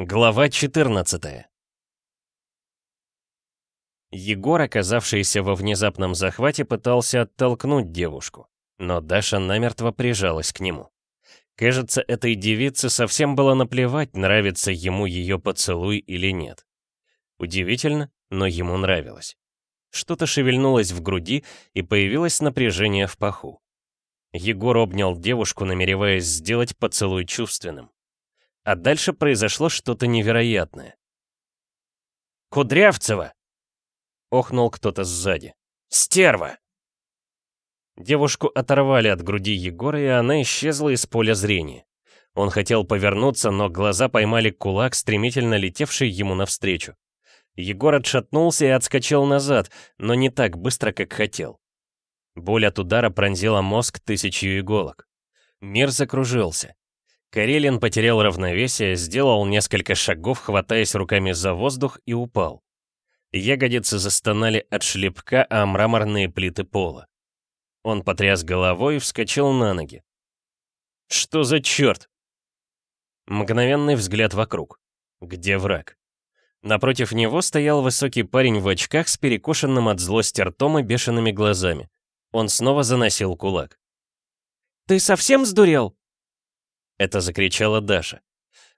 Глава 14 Егор, оказавшийся во внезапном захвате, пытался оттолкнуть девушку, но Даша намертво прижалась к нему. Кажется, этой девице совсем было наплевать, нравится ему ее поцелуй или нет. Удивительно, но ему нравилось. Что-то шевельнулось в груди, и появилось напряжение в паху. Егор обнял девушку, намереваясь сделать поцелуй чувственным. А дальше произошло что-то невероятное. «Кудрявцева!» — охнул кто-то сзади. «Стерва!» Девушку оторвали от груди Егора, и она исчезла из поля зрения. Он хотел повернуться, но глаза поймали кулак, стремительно летевший ему навстречу. Егор отшатнулся и отскочил назад, но не так быстро, как хотел. Боль от удара пронзила мозг тысячью иголок. Мир закружился. Карелин потерял равновесие, сделал несколько шагов, хватаясь руками за воздух, и упал. Ягодицы застонали от шлепка, а мраморные плиты пола. Он потряс головой и вскочил на ноги. «Что за черт?» Мгновенный взгляд вокруг. Где враг? Напротив него стоял высокий парень в очках с перекошенным от злости ртом и бешеными глазами. Он снова заносил кулак. «Ты совсем сдурел?» Это закричала Даша.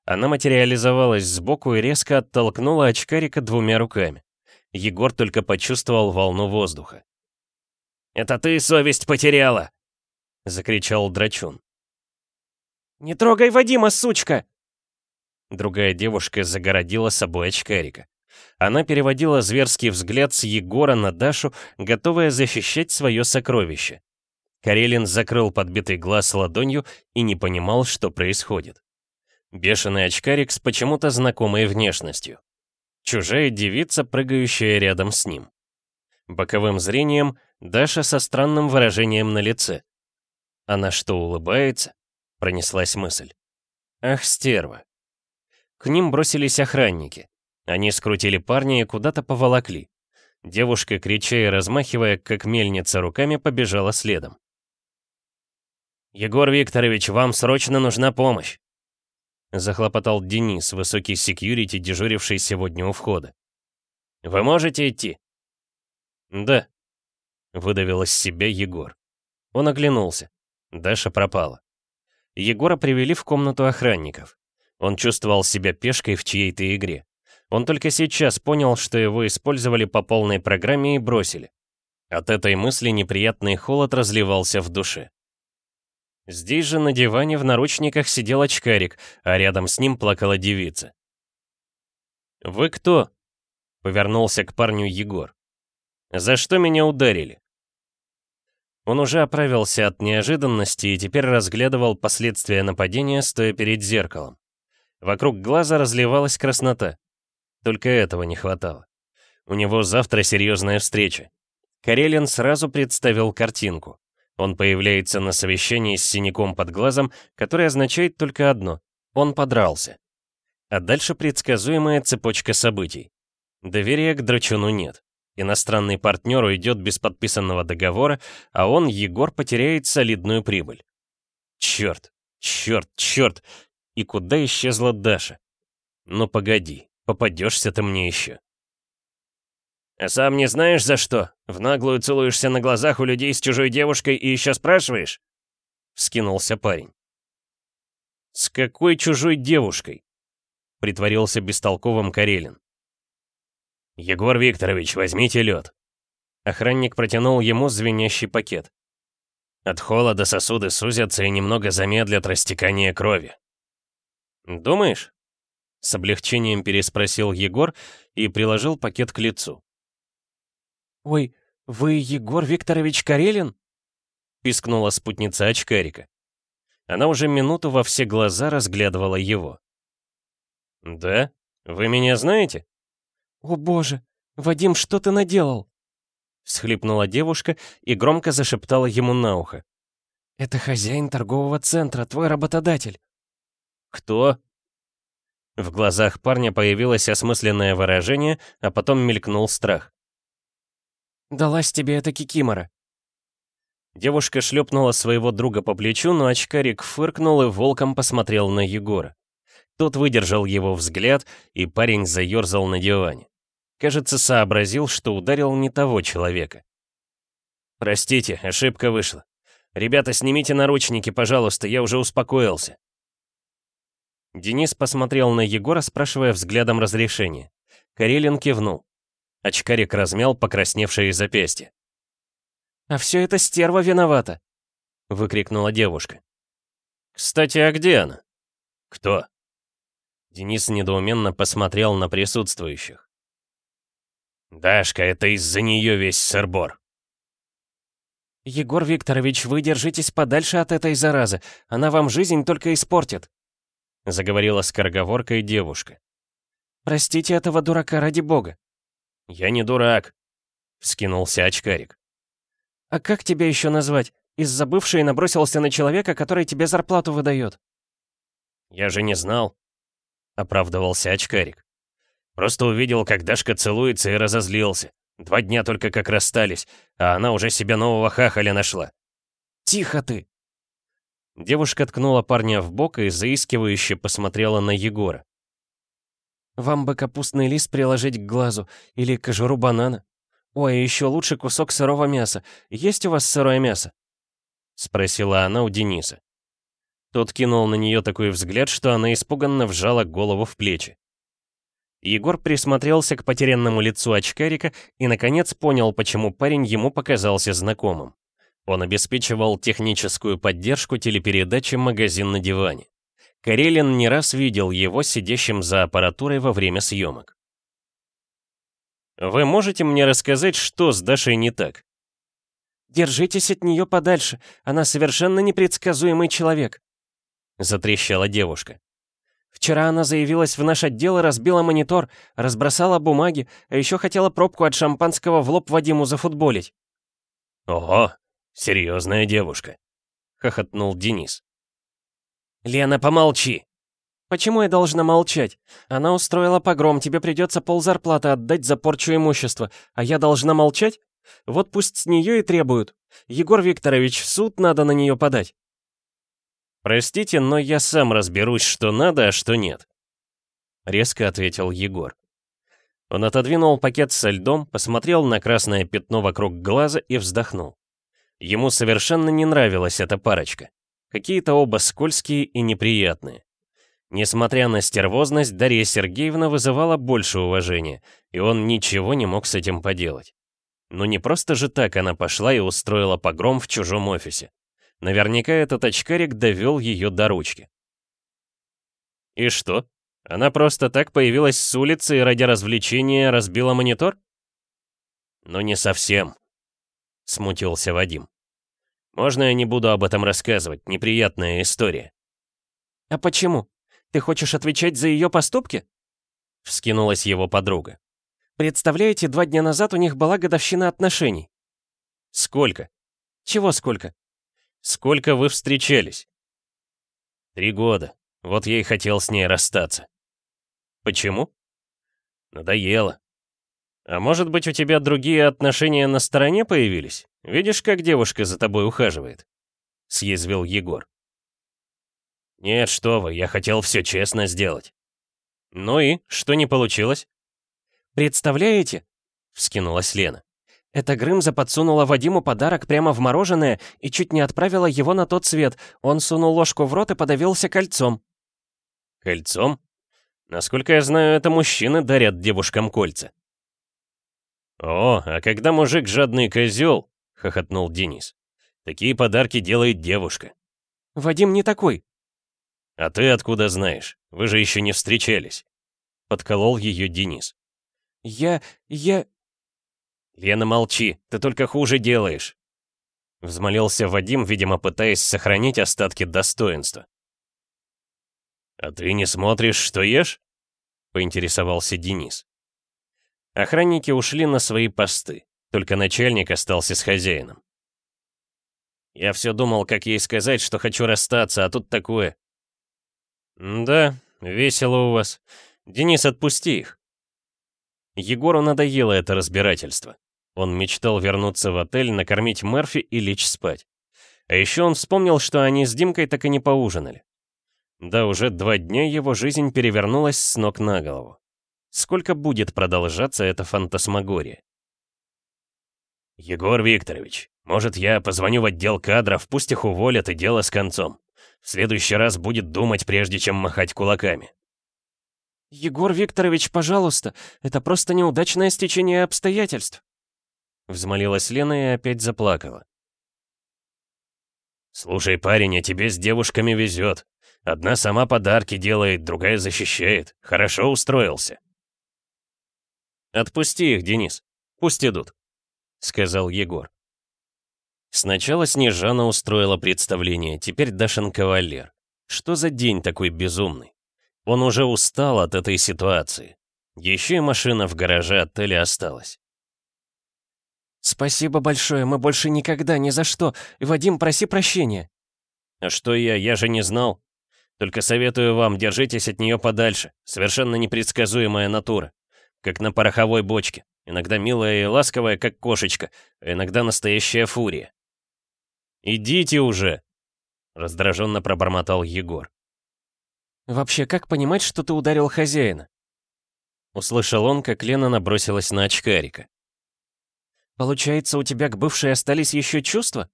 Она материализовалась сбоку и резко оттолкнула очкарика двумя руками. Егор только почувствовал волну воздуха. «Это ты совесть потеряла!» — закричал Драчун. «Не трогай Вадима, сучка!» Другая девушка загородила собой очкарика. Она переводила зверский взгляд с Егора на Дашу, готовая защищать свое сокровище. Карелин закрыл подбитый глаз ладонью и не понимал, что происходит. Бешеный очкарик с почему-то знакомой внешностью. Чужая девица, прыгающая рядом с ним. Боковым зрением Даша со странным выражением на лице. Она что, улыбается? Пронеслась мысль. Ах, стерва. К ним бросились охранники. Они скрутили парня и куда-то поволокли. Девушка, крича и размахивая, как мельница руками, побежала следом. «Егор Викторович, вам срочно нужна помощь!» Захлопотал Денис, высокий секьюрити, дежуривший сегодня у входа. «Вы можете идти?» «Да», — выдавил из себя Егор. Он оглянулся. Даша пропала. Егора привели в комнату охранников. Он чувствовал себя пешкой в чьей-то игре. Он только сейчас понял, что его использовали по полной программе и бросили. От этой мысли неприятный холод разливался в душе. Здесь же на диване в наручниках сидел очкарик, а рядом с ним плакала девица. «Вы кто?» — повернулся к парню Егор. «За что меня ударили?» Он уже оправился от неожиданности и теперь разглядывал последствия нападения, стоя перед зеркалом. Вокруг глаза разливалась краснота. Только этого не хватало. У него завтра серьезная встреча. Карелин сразу представил картинку. Он появляется на совещании с синяком под глазом, который означает только одно — он подрался. А дальше предсказуемая цепочка событий. Доверия к драчуну нет. Иностранный партнер уйдет без подписанного договора, а он, Егор, потеряет солидную прибыль. Черт, черт, черт! И куда исчезла Даша? Ну погоди, попадешься ты мне еще. «А сам не знаешь за что? В наглую целуешься на глазах у людей с чужой девушкой и еще спрашиваешь?» Вскинулся парень. «С какой чужой девушкой?» Притворился бестолковым Карелин. «Егор Викторович, возьмите лед». Охранник протянул ему звенящий пакет. От холода сосуды сузятся и немного замедлят растекание крови. «Думаешь?» С облегчением переспросил Егор и приложил пакет к лицу. «Ой, вы Егор Викторович Карелин?» — пискнула спутница очкарика. Она уже минуту во все глаза разглядывала его. «Да? Вы меня знаете?» «О боже, Вадим, что ты наделал?» Схлипнула девушка и громко зашептала ему на ухо. «Это хозяин торгового центра, твой работодатель». «Кто?» В глазах парня появилось осмысленное выражение, а потом мелькнул страх. «Далась тебе эта кикимора». Девушка шлепнула своего друга по плечу, но очкарик фыркнул и волком посмотрел на Егора. Тот выдержал его взгляд, и парень заерзал на диване. Кажется, сообразил, что ударил не того человека. «Простите, ошибка вышла. Ребята, снимите наручники, пожалуйста, я уже успокоился». Денис посмотрел на Егора, спрашивая взглядом разрешения. Карелин кивнул. Очкарик размял покрасневшие запястья. «А все это стерва виновата!» — выкрикнула девушка. «Кстати, а где она?» «Кто?» Денис недоуменно посмотрел на присутствующих. «Дашка, это из-за нее весь сырбор». «Егор Викторович, вы держитесь подальше от этой заразы. Она вам жизнь только испортит», — заговорила скороговоркой девушка. «Простите этого дурака ради бога». «Я не дурак», — вскинулся очкарик. «А как тебя еще назвать? Из-за бывшей набросился на человека, который тебе зарплату выдает». «Я же не знал», — оправдывался очкарик. «Просто увидел, как Дашка целуется и разозлился. Два дня только как расстались, а она уже себе нового хахаля нашла». «Тихо ты!» Девушка ткнула парня в бок и заискивающе посмотрела на Егора. «Вам бы капустный лист приложить к глазу или кожуру банана. Ой, еще лучше кусок сырого мяса. Есть у вас сырое мясо?» Спросила она у Дениса. Тот кинул на нее такой взгляд, что она испуганно вжала голову в плечи. Егор присмотрелся к потерянному лицу очкарика и, наконец, понял, почему парень ему показался знакомым. Он обеспечивал техническую поддержку телепередачи «Магазин на диване». Карелин не раз видел его сидящим за аппаратурой во время съемок. «Вы можете мне рассказать, что с Дашей не так?» «Держитесь от нее подальше, она совершенно непредсказуемый человек», затрещала девушка. «Вчера она заявилась в наш отдел и разбила монитор, разбросала бумаги, а еще хотела пробку от шампанского в лоб Вадиму зафутболить». «Ого, серьезная девушка», — хохотнул Денис. «Лена, помолчи!» «Почему я должна молчать? Она устроила погром, тебе придется ползарплаты отдать за порчу имущества, а я должна молчать? Вот пусть с нее и требуют. Егор Викторович, в суд надо на нее подать». «Простите, но я сам разберусь, что надо, а что нет», — резко ответил Егор. Он отодвинул пакет со льдом, посмотрел на красное пятно вокруг глаза и вздохнул. Ему совершенно не нравилась эта парочка. Какие-то оба скользкие и неприятные. Несмотря на стервозность, Дарья Сергеевна вызывала больше уважения, и он ничего не мог с этим поделать. Но не просто же так она пошла и устроила погром в чужом офисе. Наверняка этот очкарик довел ее до ручки. И что? Она просто так появилась с улицы и ради развлечения разбила монитор? Ну не совсем, смутился Вадим. Можно я не буду об этом рассказывать? Неприятная история. А почему? Ты хочешь отвечать за ее поступки? Вскинулась его подруга. Представляете, два дня назад у них была годовщина отношений. Сколько? Чего сколько? Сколько вы встречались? Три года. Вот я и хотел с ней расстаться. Почему? Надоело. А может быть, у тебя другие отношения на стороне появились? Видишь, как девушка за тобой ухаживает? Съязвил Егор. Нет, что вы, я хотел все честно сделать. Ну и, что не получилось? Представляете? Вскинулась Лена. Эта Грымза подсунула Вадиму подарок прямо в мороженое и чуть не отправила его на тот свет. Он сунул ложку в рот и подавился кольцом. Кольцом? Насколько я знаю, это мужчины дарят девушкам кольца. О, а когда мужик жадный козел, хохотнул Денис. Такие подарки делает девушка. Вадим не такой. А ты откуда знаешь? Вы же еще не встречались. Подколол ее Денис. Я... я... «Лена, молчи, ты только хуже делаешь!» Взмолился Вадим, видимо, пытаясь сохранить остатки достоинства. «А ты не смотришь, что ешь?» — поинтересовался Денис. Охранники ушли на свои посты, только начальник остался с хозяином. Я все думал, как ей сказать, что хочу расстаться, а тут такое. «Да, весело у вас. Денис, отпусти их». Егору надоело это разбирательство. Он мечтал вернуться в отель, накормить Мерфи и лечь спать. А еще он вспомнил, что они с Димкой так и не поужинали. Да, уже два дня его жизнь перевернулась с ног на голову. Сколько будет продолжаться эта фантасмагория? «Егор Викторович, может, я позвоню в отдел кадров, пусть их уволят и дело с концом. В следующий раз будет думать, прежде чем махать кулаками». «Егор Викторович, пожалуйста, это просто неудачное стечение обстоятельств», Взмолилась Лена и опять заплакала. «Слушай, парень, а тебе с девушками везет. Одна сама подарки делает, другая защищает. Хорошо устроился». «Отпусти их, Денис. Пусть идут», — сказал Егор. Сначала Снежана устроила представление, теперь Дашин кавалер. Что за день такой безумный? Он уже устал от этой ситуации. Еще и машина в гараже отеля осталась. «Спасибо большое, мы больше никогда, ни за что. Вадим, проси прощения». «А что я? Я же не знал. Только советую вам, держитесь от нее подальше. Совершенно непредсказуемая натура. Как на пороховой бочке. Иногда милая и ласковая, как кошечка, а иногда настоящая фурия». «Идите уже!» — раздраженно пробормотал Егор. «Вообще, как понимать, что ты ударил хозяина?» Услышал он, как Лена набросилась на очкарика. Получается, у тебя к бывшей остались еще чувства?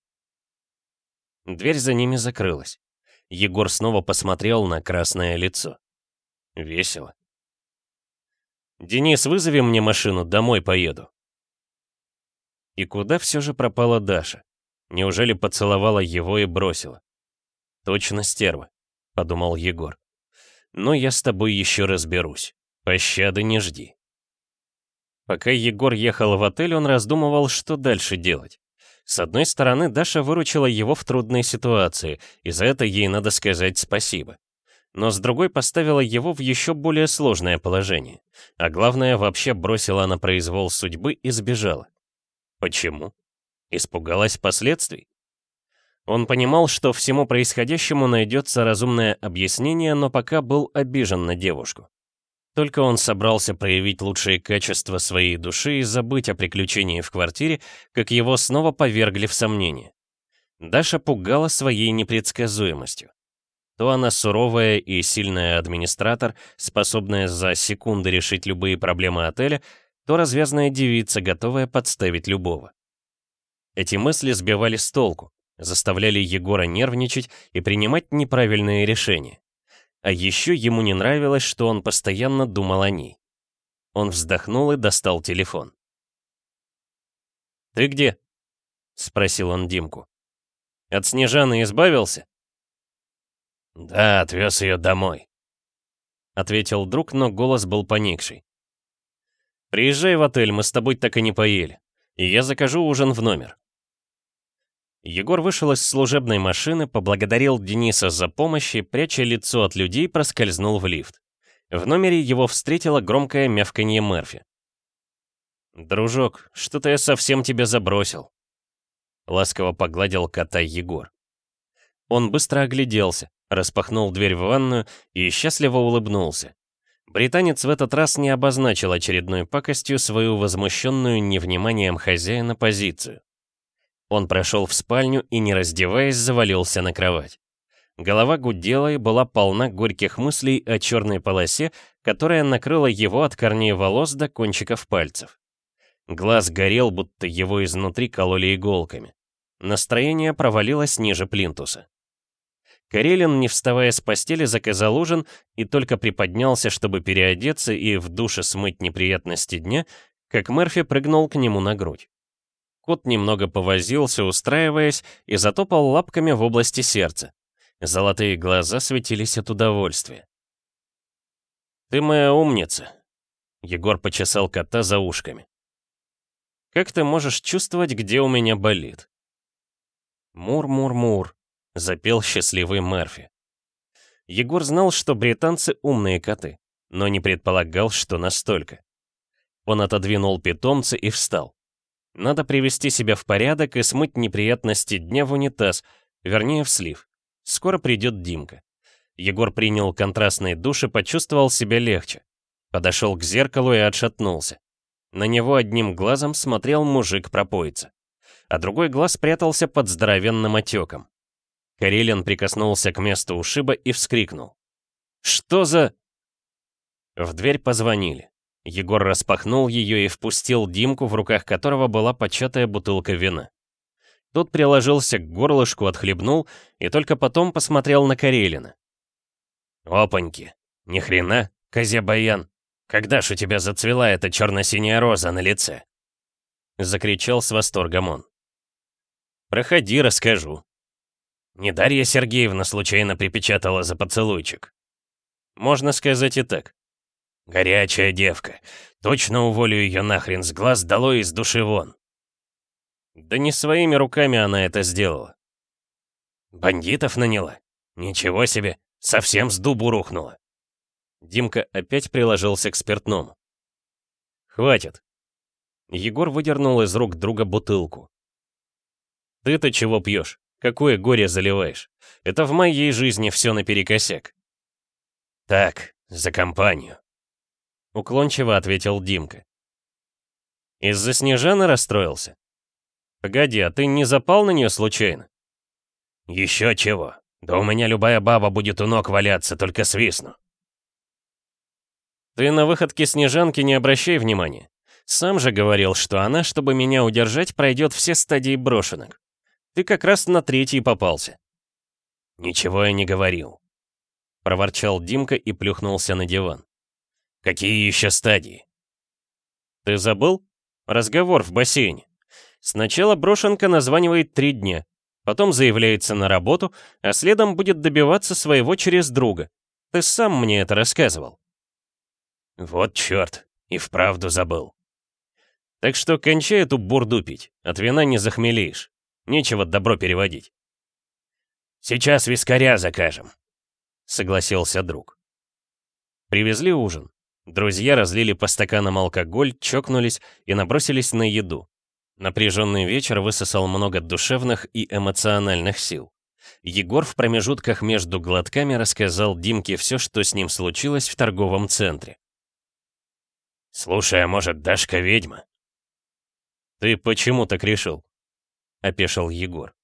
Дверь за ними закрылась. Егор снова посмотрел на красное лицо. Весело. «Денис, вызови мне машину, домой поеду». И куда все же пропала Даша? Неужели поцеловала его и бросила? Точно стерва, подумал Егор. Но я с тобой еще разберусь. Пощады не жди. Пока Егор ехал в отель, он раздумывал, что дальше делать. С одной стороны, Даша выручила его в трудной ситуации, и за это ей надо сказать спасибо. Но с другой поставила его в еще более сложное положение. А главное, вообще бросила на произвол судьбы и сбежала. Почему? Испугалась последствий? Он понимал, что всему происходящему найдется разумное объяснение, но пока был обижен на девушку. Только он собрался проявить лучшие качества своей души и забыть о приключении в квартире, как его снова повергли в сомнение. Даша пугала своей непредсказуемостью. То она суровая и сильная администратор, способная за секунды решить любые проблемы отеля, то развязная девица, готовая подставить любого. Эти мысли сбивали с толку, заставляли Егора нервничать и принимать неправильные решения. А еще ему не нравилось, что он постоянно думал о ней. Он вздохнул и достал телефон. «Ты где?» — спросил он Димку. «От Снежаны избавился?» «Да, отвез ее домой», — ответил друг, но голос был поникший. «Приезжай в отель, мы с тобой так и не поели, и я закажу ужин в номер». Егор вышел из служебной машины, поблагодарил Дениса за помощь и, пряча лицо от людей, проскользнул в лифт. В номере его встретило громкое мявканье Мерфи. «Дружок, что-то я совсем тебя забросил», — ласково погладил кота Егор. Он быстро огляделся, распахнул дверь в ванную и счастливо улыбнулся. Британец в этот раз не обозначил очередной пакостью свою возмущенную невниманием хозяина позицию. Он прошел в спальню и, не раздеваясь, завалился на кровать. Голова гудела и была полна горьких мыслей о черной полосе, которая накрыла его от корней волос до кончиков пальцев. Глаз горел, будто его изнутри кололи иголками. Настроение провалилось ниже плинтуса. Карелин, не вставая с постели, заказал ужин и только приподнялся, чтобы переодеться и в душе смыть неприятности дня, как Мерфи прыгнул к нему на грудь. Кот немного повозился, устраиваясь, и затопал лапками в области сердца. Золотые глаза светились от удовольствия. «Ты моя умница», — Егор почесал кота за ушками. «Как ты можешь чувствовать, где у меня болит?» «Мур-мур-мур», — запел счастливый Мерфи. Егор знал, что британцы умные коты, но не предполагал, что настолько. Он отодвинул питомца и встал. Надо привести себя в порядок и смыть неприятности дня в унитаз, вернее, в слив. Скоро придет Димка. Егор принял контрастный душ и почувствовал себя легче. Подошел к зеркалу и отшатнулся. На него одним глазом смотрел мужик-пропойца, а другой глаз прятался под здоровенным отеком. Карелин прикоснулся к месту ушиба и вскрикнул. Что за...» В дверь позвонили. Егор распахнул ее и впустил Димку, в руках которого была початая бутылка вина. Тот приложился к горлышку, отхлебнул и только потом посмотрел на Карелина. «Опаньки! Ни хрена, Козя-баян! Когда ж у тебя зацвела эта черно-синяя роза на лице?» Закричал с восторгом он. «Проходи, расскажу». Не Дарья Сергеевна случайно припечатала за поцелуйчик. Можно сказать и так. Горячая девка. Точно уволю ее нахрен с глаз долой из души вон. Да не своими руками она это сделала. Бандитов наняла? Ничего себе, совсем с дубу рухнула. Димка опять приложился к спиртному. «Хватит!» Егор выдернул из рук друга бутылку. «Ты-то чего пьешь? Какое горе заливаешь? Это в моей жизни все наперекосяк». «Так, за компанию», — уклончиво ответил Димка. «Из-за Снежаны расстроился?» «Погоди, а ты не запал на нее случайно?» «Еще чего. Да у меня любая баба будет у ног валяться, только свистну». «Ты на выходке Снежанки не обращай внимания. Сам же говорил, что она, чтобы меня удержать, пройдет все стадии брошенок. Ты как раз на третий попался». «Ничего я не говорил», — проворчал Димка и плюхнулся на диван. «Какие еще стадии?» «Ты забыл? Разговор в бассейне. Сначала брошенка названивает три дня, потом заявляется на работу, а следом будет добиваться своего через друга. Ты сам мне это рассказывал». Вот черт, и вправду забыл. Так что кончай эту бурду пить, от вина не захмелеешь. Нечего добро переводить. Сейчас вискаря закажем, согласился друг. Привезли ужин. Друзья разлили по стаканам алкоголь, чокнулись и набросились на еду. Напряженный вечер высосал много душевных и эмоциональных сил. Егор в промежутках между глотками рассказал Димке все, что с ним случилось в торговом центре. «Слушай, а может, Дашка ведьма?» «Ты почему так решил?» — опешил Егор.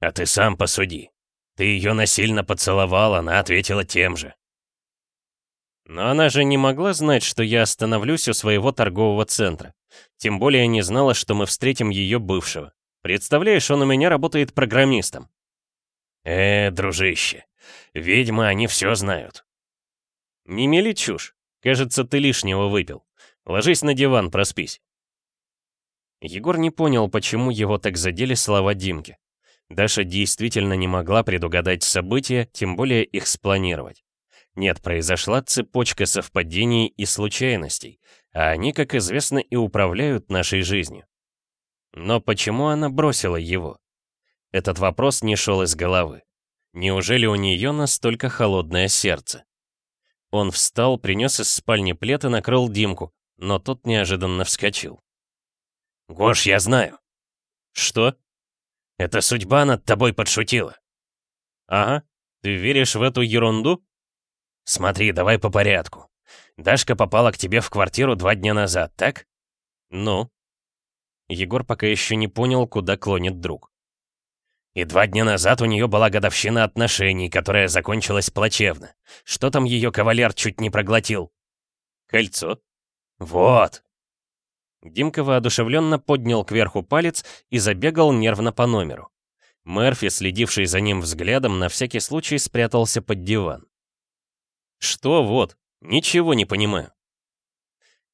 «А ты сам посуди. Ты ее насильно поцеловал, она ответила тем же». Но она же не могла знать, что я остановлюсь у своего торгового центра. Тем более не знала, что мы встретим ее бывшего. Представляешь, он у меня работает программистом. Э, дружище, ведьмы, они все знают. Не мели чушь. Кажется, ты лишнего выпил. Ложись на диван, проспись». Егор не понял, почему его так задели слова Димки. Даша действительно не могла предугадать события, тем более их спланировать. Нет, произошла цепочка совпадений и случайностей, а они, как известно, и управляют нашей жизнью. Но почему она бросила его? Этот вопрос не шел из головы. Неужели у нее настолько холодное сердце? Он встал, принес из спальни плед и накрыл Димку, но тот неожиданно вскочил. «Гош, я знаю». «Что?» «Это судьба над тобой подшутила». «Ага, ты веришь в эту ерунду?» «Смотри, давай по порядку. Дашка попала к тебе в квартиру два дня назад, так?» «Ну?» Егор пока еще не понял, куда клонит друг. И два дня назад у нее была годовщина отношений, которая закончилась плачевно. Что там ее кавалер чуть не проглотил? Кольцо? Вот. Димка воодушевленно поднял кверху палец и забегал нервно по номеру. Мерфи, следивший за ним взглядом, на всякий случай спрятался под диван. «Что вот? Ничего не понимаю».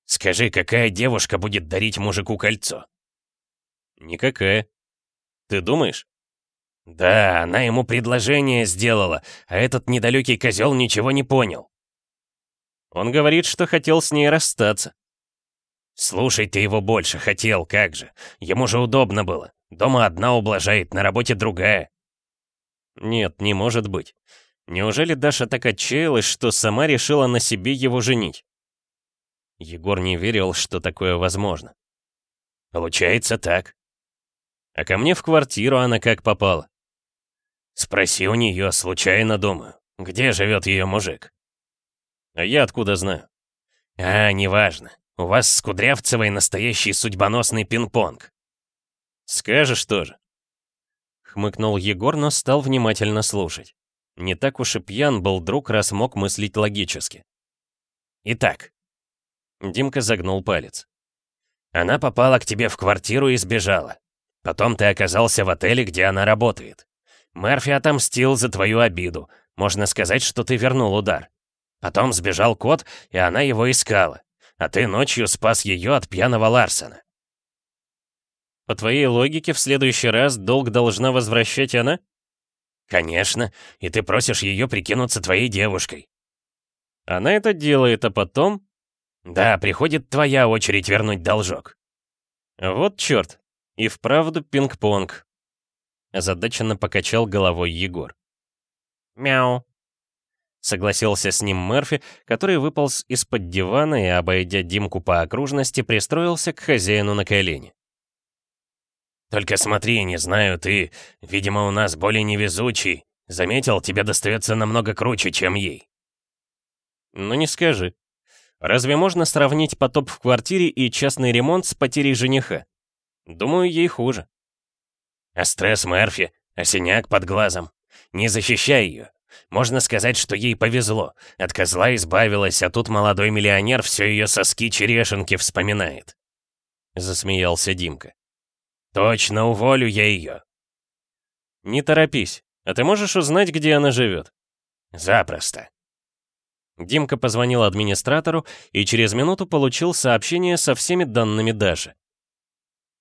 «Скажи, какая девушка будет дарить мужику кольцо?» «Никакая. Ты думаешь?» Да, она ему предложение сделала, а этот недалекий козел ничего не понял. Он говорит, что хотел с ней расстаться. Слушай ты его больше хотел, как же. Ему же удобно было. Дома одна ублажает, на работе другая. Нет, не может быть. Неужели Даша так отчаялась, что сама решила на себе его женить? Егор не верил, что такое возможно. Получается так. А ко мне в квартиру она как попала. Спроси у нее, случайно думаю, где живет ее мужик. А я откуда знаю? А, неважно. У вас с Кудрявцевой настоящий судьбоносный пинг-понг. Скажешь тоже. Хмыкнул Егор, но стал внимательно слушать. Не так уж и пьян был друг, раз мог мыслить логически. Итак, Димка загнул палец. Она попала к тебе в квартиру и сбежала. Потом ты оказался в отеле, где она работает. Мерфи отомстил за твою обиду. Можно сказать, что ты вернул удар. Потом сбежал кот, и она его искала. А ты ночью спас ее от пьяного Ларсона. По твоей логике, в следующий раз долг должна возвращать она? Конечно, и ты просишь ее прикинуться твоей девушкой. Она это делает, а потом... Да, приходит твоя очередь вернуть должок. Вот черт. И вправду пинг-понг. Озадаченно покачал головой Егор. Мяу. Согласился с ним Мерфи, который выполз из-под дивана и, обойдя Димку по окружности, пристроился к хозяину на колени. «Только смотри, не знаю, ты, видимо, у нас более невезучий. Заметил, тебе достается намного круче, чем ей». «Ну не скажи. Разве можно сравнить потоп в квартире и частный ремонт с потерей жениха? Думаю, ей хуже». «А стресс Мерфи, а синяк под глазом. Не защищай ее. Можно сказать, что ей повезло. От козла избавилась, а тут молодой миллионер все ее соски-черешенки вспоминает». Засмеялся Димка. Точно уволю я ее. Не торопись. А ты можешь узнать, где она живет? Запросто. Димка позвонил администратору и через минуту получил сообщение со всеми данными Даши.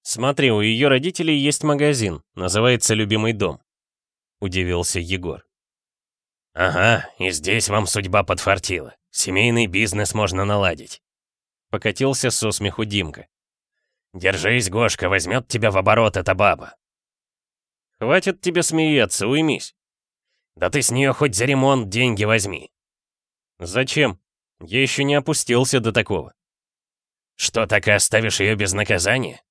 «Смотри, у ее родителей есть магазин, называется «Любимый дом», — удивился Егор. «Ага, и здесь вам судьба подфартила. Семейный бизнес можно наладить», — покатился со смеху Димка. «Держись, Гошка, возьмет тебя в оборот эта баба». «Хватит тебе смеяться, уймись». «Да ты с нее хоть за ремонт деньги возьми». «Зачем? Я еще не опустился до такого». «Что, так и оставишь ее без наказания?»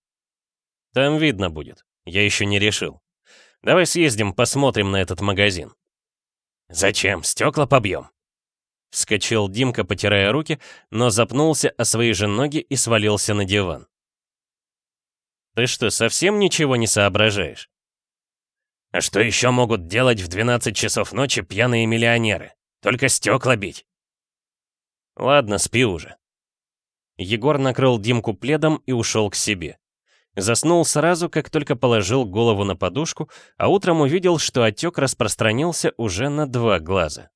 «Там видно будет. Я еще не решил. Давай съездим, посмотрим на этот магазин». «Зачем? Стекла побьем?» Вскочил Димка, потирая руки, но запнулся о свои же ноги и свалился на диван. Ты что, совсем ничего не соображаешь? А что еще могут делать в 12 часов ночи пьяные миллионеры? Только стекла бить. Ладно, спи уже. Егор накрыл Димку пледом и ушел к себе. Заснул сразу, как только положил голову на подушку, а утром увидел, что отек распространился уже на два глаза.